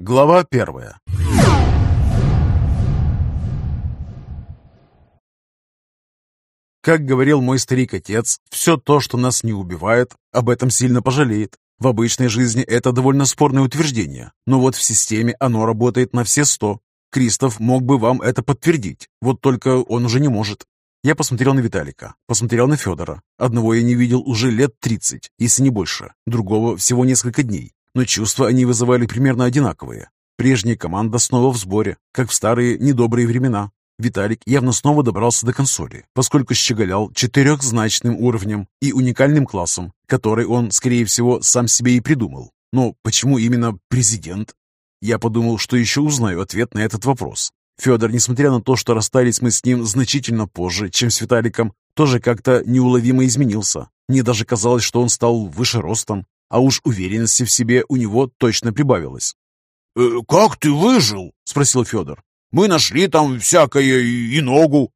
Глава первая. Как говорил мой старик-отец, все то, что нас не убивает, об этом сильно пожалеет. В обычной жизни это довольно спорное утверждение, но вот в системе оно работает на все сто. Кристоф мог бы вам это подтвердить, вот только он уже не может. Я посмотрел на Виталика, посмотрел на Федора. Одного я не видел уже лет 30, если не больше, другого всего несколько дней, но чувства они вызывали примерно одинаковые. Прежняя команда снова в сборе, как в старые недобрые времена. Виталик явно снова добрался до консоли, поскольку щеголял четырехзначным уровнем и уникальным классом, который он, скорее всего, сам себе и придумал. Но почему именно президент? Я подумал, что еще узнаю ответ на этот вопрос. Федор, несмотря на то, что расстались мы с ним значительно позже, чем с Виталиком, тоже как-то неуловимо изменился. Мне даже казалось, что он стал выше ростом, а уж уверенности в себе у него точно прибавилось. «Э, «Как ты выжил?» — спросил Федор. Мы нашли там всякое и ногу».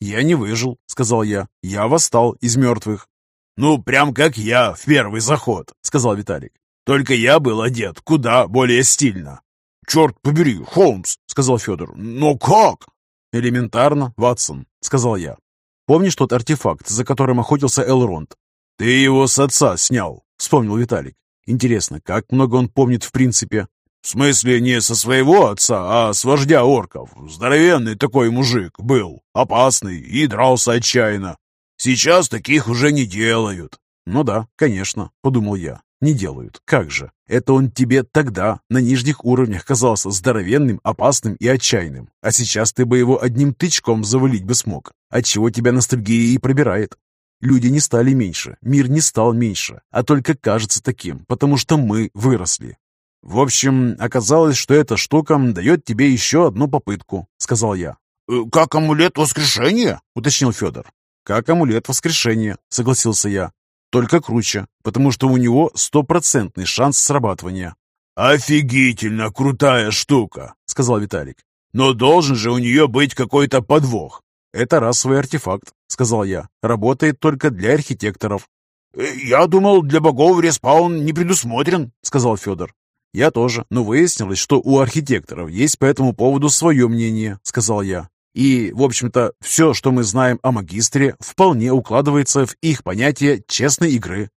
«Я не выжил», — сказал я. «Я восстал из мертвых». «Ну, прям как я в первый заход», — сказал Виталик. «Только я был одет куда более стильно». «Черт побери, Холмс», — сказал Федор. «Но как?» «Элементарно, Ватсон», — сказал я. «Помнишь тот артефакт, за которым охотился Элронд?» «Ты его с отца снял», — вспомнил Виталик. «Интересно, как много он помнит в принципе?» В смысле, не со своего отца, а с вождя орков. Здоровенный такой мужик был, опасный и дрался отчаянно. Сейчас таких уже не делают. Ну да, конечно, подумал я. Не делают. Как же? Это он тебе тогда на нижних уровнях казался здоровенным, опасным и отчаянным. А сейчас ты бы его одним тычком завалить бы смог. Отчего тебя ностальгия и пробирает. Люди не стали меньше, мир не стал меньше, а только кажется таким, потому что мы выросли. «В общем, оказалось, что эта штука дает тебе еще одну попытку», — сказал я. «Э, «Как амулет воскрешения?» — уточнил Федор. «Как амулет воскрешения», — согласился я. «Только круче, потому что у него стопроцентный шанс срабатывания». «Офигительно крутая штука», — сказал Виталик. «Но должен же у нее быть какой-то подвох». «Это расовый артефакт», — сказал я. «Работает только для архитекторов». «Э, «Я думал, для богов респаун не предусмотрен», — сказал Федор. «Я тоже, но выяснилось, что у архитекторов есть по этому поводу свое мнение», — сказал я. «И, в общем-то, все, что мы знаем о магистре, вполне укладывается в их понятие честной игры».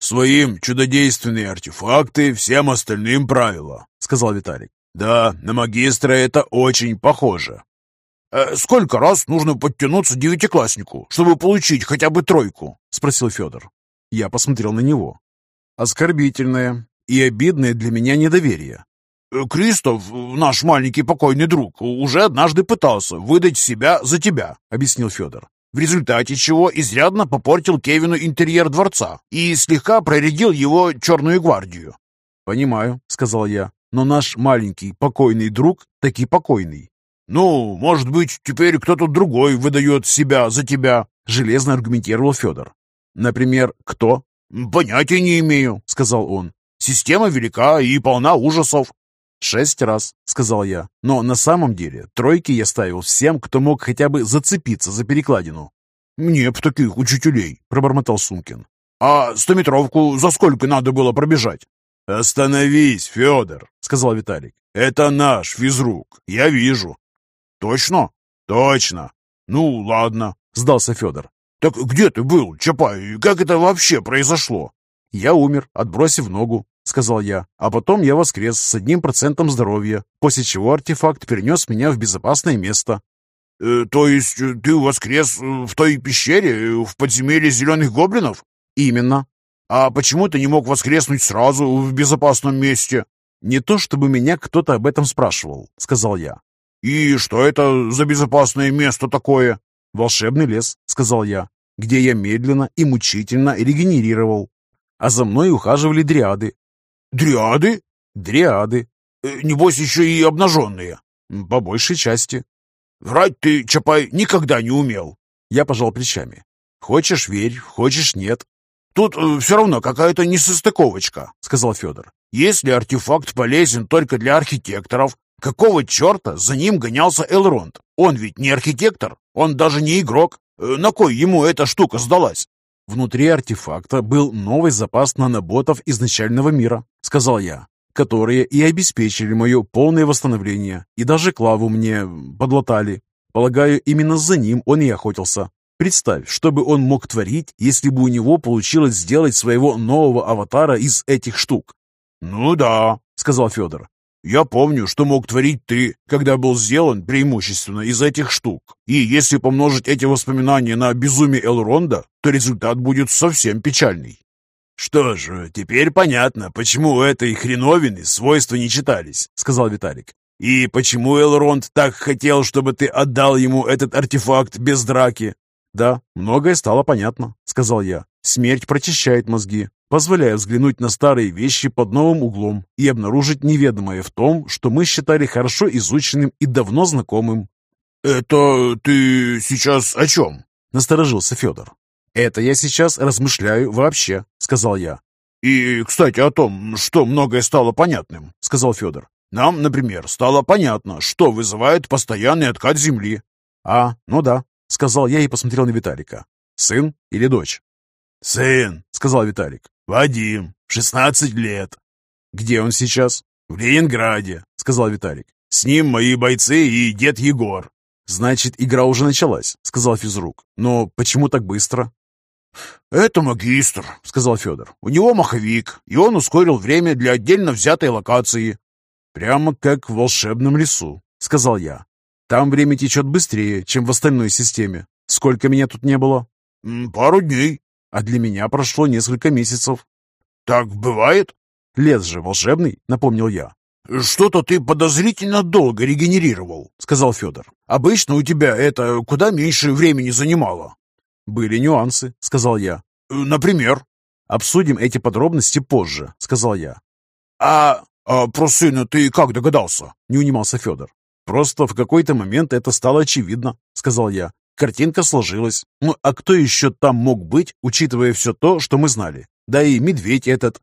«Своим чудодейственные артефакты, всем остальным правила», — сказал Виталик. «Да, на магистра это очень похоже». «Э, «Сколько раз нужно подтянуться девятикласснику, чтобы получить хотя бы тройку?» — спросил Федор. Я посмотрел на него. «Оскорбительное и обидное для меня недоверие. Э, «Кристоф, наш маленький покойный друг, уже однажды пытался выдать себя за тебя», — объяснил Федор. В результате чего изрядно попортил Кевину интерьер дворца и слегка проредил его черную гвардию. «Понимаю», — сказал я, — «но наш маленький покойный друг таки покойный». «Ну, может быть, теперь кто-то другой выдает себя за тебя», — железно аргументировал Федор. «Например, кто?» «Понятия не имею», — сказал он. Система велика и полна ужасов». «Шесть раз», — сказал я. «Но на самом деле тройки я ставил всем, кто мог хотя бы зацепиться за перекладину». «Мне б таких учителей», — пробормотал Сумкин. «А стометровку за сколько надо было пробежать?» «Остановись, Федор», — сказал Виталик. «Это наш физрук, я вижу». «Точно?» «Точно». «Ну, ладно», — сдался Федор. «Так где ты был, Чапай? Как это вообще произошло?» «Я умер, отбросив ногу», — сказал я. «А потом я воскрес с одним процентом здоровья, после чего артефакт перенес меня в безопасное место». Э, «То есть э, ты воскрес э, в той пещере, в подземелье зеленых гоблинов?» «Именно». «А почему ты не мог воскреснуть сразу в безопасном месте?» «Не то чтобы меня кто-то об этом спрашивал», — сказал я. «И что это за безопасное место такое?» «Волшебный лес», — сказал я, «где я медленно и мучительно регенерировал а за мной ухаживали дриады. «Дриады?» «Дриады». Э, «Небось, еще и обнаженные?» «По большей части». «Врать ты, Чапай, никогда не умел». Я пожал плечами. «Хочешь — верь, хочешь — нет». «Тут э, все равно какая-то несостыковочка», — сказал Федор. «Если артефакт полезен только для архитекторов, какого черта за ним гонялся Элронд? Он ведь не архитектор, он даже не игрок. Э, на кой ему эта штука сдалась?» Внутри артефакта был новый запас наноботов изначального мира, сказал я. которые и обеспечили мое полное восстановление, и даже Клаву мне подлатали. Полагаю, именно за ним он и охотился. Представь, что бы он мог творить, если бы у него получилось сделать своего нового аватара из этих штук. «Ну да», — сказал Федор. «Я помню, что мог творить ты, когда был сделан преимущественно из этих штук. И если помножить эти воспоминания на безумие Элронда, то результат будет совсем печальный». «Что же, теперь понятно, почему у этой хреновины свойства не читались», — сказал Виталик. «И почему Элронд так хотел, чтобы ты отдал ему этот артефакт без драки?» «Да, многое стало понятно», — сказал я. «Смерть прочищает мозги, позволяя взглянуть на старые вещи под новым углом и обнаружить неведомое в том, что мы считали хорошо изученным и давно знакомым». «Это ты сейчас о чем?» — насторожился Федор. «Это я сейчас размышляю вообще», — сказал я. «И, кстати, о том, что многое стало понятным», — сказал Федор. «Нам, например, стало понятно, что вызывает постоянный откат Земли». «А, ну да», — сказал я и посмотрел на Виталика. «Сын или дочь?» «Сын», — сказал Виталик. «Вадим, шестнадцать лет». «Где он сейчас?» «В Ленинграде», — сказал Виталик. «С ним мои бойцы и дед Егор». «Значит, игра уже началась», — сказал физрук. «Но почему так быстро?» «Это магистр», — сказал Федор. «У него маховик, и он ускорил время для отдельно взятой локации». «Прямо как в волшебном лесу», — сказал я. Там время течет быстрее, чем в остальной системе. Сколько меня тут не было? Пару дней. А для меня прошло несколько месяцев. Так бывает? Лес же волшебный, напомнил я. «Что-то ты подозрительно долго регенерировал», — сказал Федор. «Обычно у тебя это куда меньше времени занимало». «Были нюансы», — сказал я. «Например?» «Обсудим эти подробности позже», — сказал я. «А, а про сына ты как догадался?» — не унимался Федор. Просто в какой-то момент это стало очевидно, сказал я. Картинка сложилась. Ну, а кто еще там мог быть, учитывая все то, что мы знали? Да и медведь этот.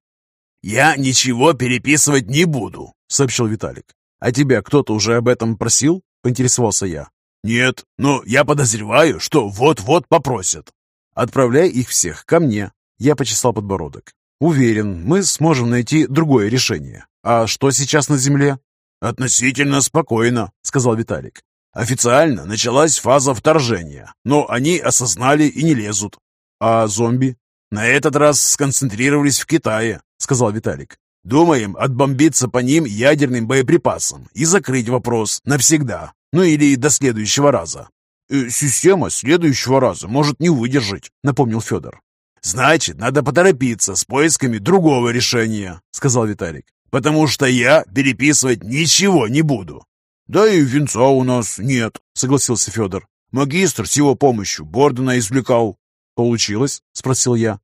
«Я ничего переписывать не буду», — сообщил Виталик. «А тебя кто-то уже об этом просил?» — поинтересовался я. «Нет, но я подозреваю, что вот-вот попросят». «Отправляй их всех ко мне», — я почесал подбородок. «Уверен, мы сможем найти другое решение. А что сейчас на Земле?» «Относительно спокойно», — сказал Виталик. «Официально началась фаза вторжения, но они осознали и не лезут. А зомби?» «На этот раз сконцентрировались в Китае», — сказал Виталик. «Думаем отбомбиться по ним ядерным боеприпасом и закрыть вопрос навсегда, ну или до следующего раза». «Э, «Система следующего раза может не выдержать», — напомнил Федор. «Значит, надо поторопиться с поисками другого решения», — сказал Виталик потому что я переписывать ничего не буду». «Да и венца у нас нет», — согласился Федор. «Магистр с его помощью Бордена извлекал». «Получилось?» — спросил я.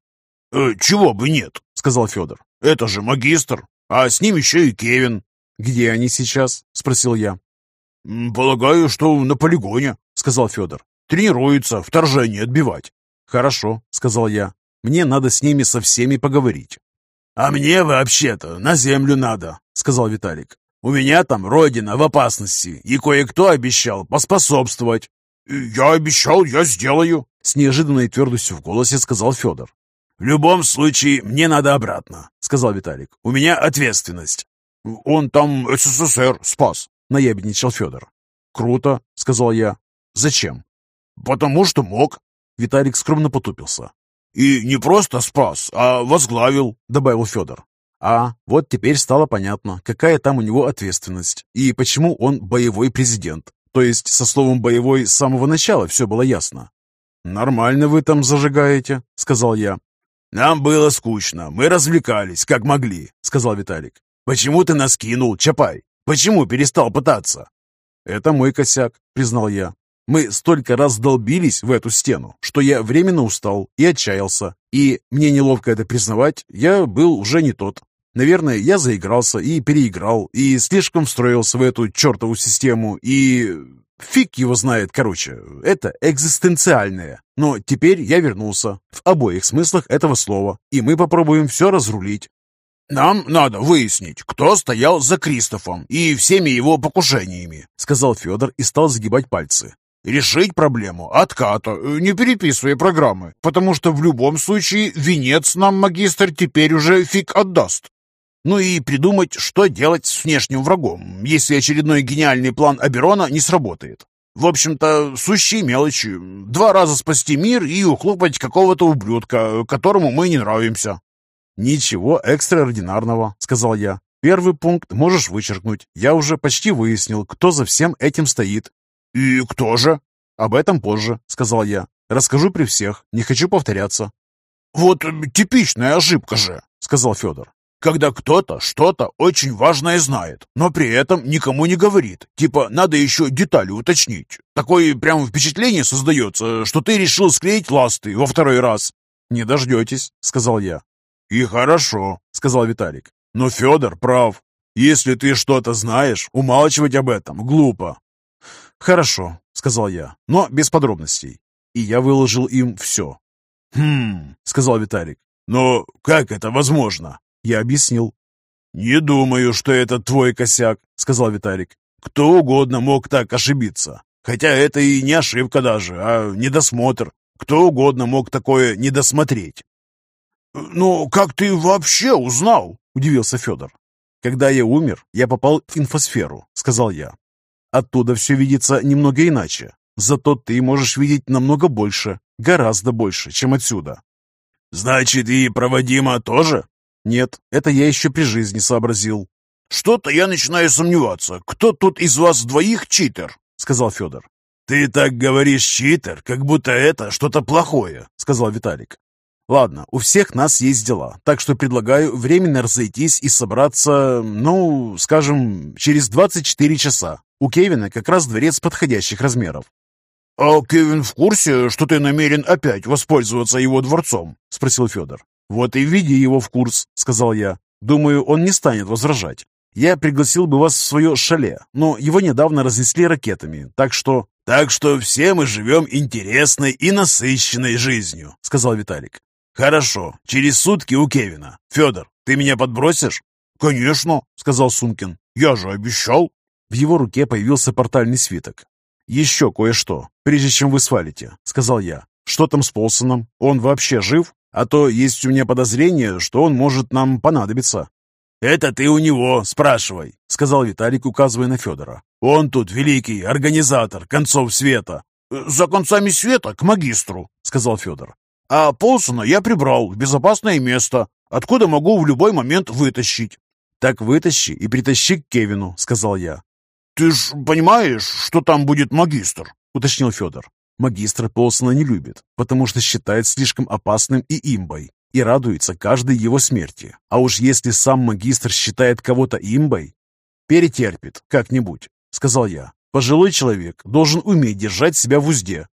«Э, «Чего бы нет», — сказал Федор. «Это же магистр, а с ним еще и Кевин». «Где они сейчас?» — спросил я. «Полагаю, что на полигоне», — сказал Федор. «Тренируются вторжение отбивать». «Хорошо», — сказал я. «Мне надо с ними со всеми поговорить. «А мне вообще-то на землю надо», — сказал Виталик. «У меня там родина в опасности, и кое-кто обещал поспособствовать». «Я обещал, я сделаю», — с неожиданной твердостью в голосе сказал Федор. «В любом случае, мне надо обратно», — сказал Виталик. «У меня ответственность». «Он там СССР спас», — наябедничал Федор. «Круто», — сказал я. «Зачем?» «Потому что мог». Виталик скромно потупился. «И не просто спас, а возглавил», — добавил Федор. А, вот теперь стало понятно, какая там у него ответственность и почему он боевой президент. То есть со словом «боевой» с самого начала все было ясно. «Нормально вы там зажигаете», — сказал я. «Нам было скучно, мы развлекались, как могли», — сказал Виталик. «Почему ты нас кинул, Чапай? Почему перестал пытаться?» «Это мой косяк», — признал я. Мы столько раз долбились в эту стену, что я временно устал и отчаялся. И, мне неловко это признавать, я был уже не тот. Наверное, я заигрался и переиграл, и слишком встроился в эту чертову систему, и... Фиг его знает, короче. Это экзистенциальное. Но теперь я вернулся. В обоих смыслах этого слова. И мы попробуем все разрулить. «Нам надо выяснить, кто стоял за Кристофом и всеми его покушениями», сказал Федор и стал загибать пальцы решить проблему отката, э, не переписывая программы, потому что в любом случае венец нам магистр теперь уже фиг отдаст. Ну и придумать, что делать с внешним врагом, если очередной гениальный план Аберона не сработает. В общем-то, сущие мелочи. Два раза спасти мир и ухлопать какого-то ублюдка, которому мы не нравимся. «Ничего экстраординарного», — сказал я. «Первый пункт можешь вычеркнуть. Я уже почти выяснил, кто за всем этим стоит». «И кто же?» «Об этом позже», — сказал я. «Расскажу при всех. Не хочу повторяться». «Вот типичная ошибка же», — сказал Федор. «Когда кто-то что-то очень важное знает, но при этом никому не говорит. Типа, надо еще детали уточнить. Такое прям впечатление создается, что ты решил склеить ласты во второй раз». «Не дождетесь», — сказал я. «И хорошо», — сказал Виталик. «Но Федор прав. Если ты что-то знаешь, умалчивать об этом глупо». «Хорошо», — сказал я, — «но без подробностей». И я выложил им все. «Хм», — сказал Виталик. «Но как это возможно?» Я объяснил. «Не думаю, что это твой косяк», — сказал Виталик. «Кто угодно мог так ошибиться. Хотя это и не ошибка даже, а недосмотр. Кто угодно мог такое недосмотреть. «Ну, как ты вообще узнал?» – удивился Федор. «Когда я умер, я попал в инфосферу», – сказал я. «Оттуда все видится немного иначе. Зато ты можешь видеть намного больше, гораздо больше, чем отсюда». «Значит, и проводимо тоже?» «Нет, это я еще при жизни сообразил». «Что-то я начинаю сомневаться. Кто тут из вас двоих читер?» – сказал Федор. «Ты так говоришь читер, как будто это что-то плохое», – сказал Виталик. Ладно, у всех нас есть дела, так что предлагаю временно разойтись и собраться, ну, скажем, через 24 часа. У Кевина как раз дворец подходящих размеров. «А Кевин в курсе, что ты намерен опять воспользоваться его дворцом?» — спросил Федор. «Вот и введи его в курс», — сказал я. «Думаю, он не станет возражать. Я пригласил бы вас в свое шале, но его недавно разнесли ракетами, так что...» «Так что все мы живем интересной и насыщенной жизнью», — сказал Виталик. «Хорошо, через сутки у Кевина. Федор, ты меня подбросишь?» «Конечно», — сказал Сумкин. «Я же обещал». В его руке появился портальный свиток. «Еще кое-что, прежде чем вы свалите», — сказал я. «Что там с Полсоном? Он вообще жив? А то есть у меня подозрение, что он может нам понадобиться». «Это ты у него спрашивай», — сказал Виталик, указывая на Федора. «Он тут великий организатор концов света». «За концами света к магистру», — сказал Федор. А Полсона я прибрал в безопасное место, откуда могу в любой момент вытащить. «Так вытащи и притащи к Кевину», — сказал я. «Ты ж понимаешь, что там будет магистр?» — уточнил Федор. Магистр Полсона не любит, потому что считает слишком опасным и имбой, и радуется каждой его смерти. А уж если сам магистр считает кого-то имбой, перетерпит как-нибудь, — сказал я. Пожилой человек должен уметь держать себя в узде.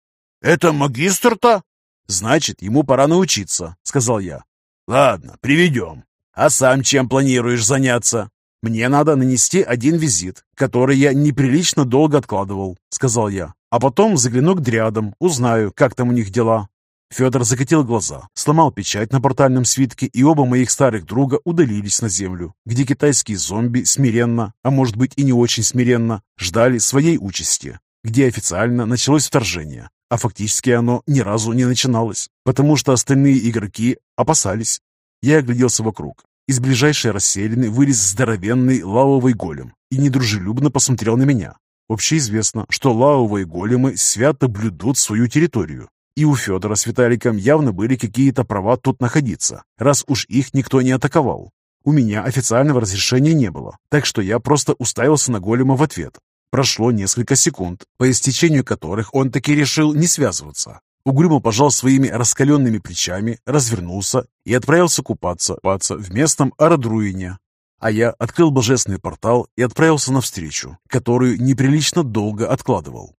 «Это магистр-то?» «Значит, ему пора научиться», — сказал я. «Ладно, приведем. А сам чем планируешь заняться?» «Мне надо нанести один визит, который я неприлично долго откладывал», — сказал я. «А потом загляну к дрядам, узнаю, как там у них дела». Федор закатил глаза, сломал печать на портальном свитке, и оба моих старых друга удалились на землю, где китайские зомби смиренно, а может быть и не очень смиренно, ждали своей участи, где официально началось вторжение, а фактически оно ни разу не начиналось, потому что остальные игроки опасались. Я огляделся вокруг. Из ближайшей расселины вылез здоровенный лавовый голем и недружелюбно посмотрел на меня. Общеизвестно, что лавовые големы свято блюдут свою территорию. И у Федора с Виталиком явно были какие-то права тут находиться, раз уж их никто не атаковал. У меня официального разрешения не было, так что я просто уставился на голема в ответ, Прошло несколько секунд, по истечению которых он таки решил не связываться. Угрюмо пожал своими раскаленными плечами, развернулся и отправился купаться, купаться в местном Арадруине. А я открыл божественный портал и отправился навстречу, которую неприлично долго откладывал.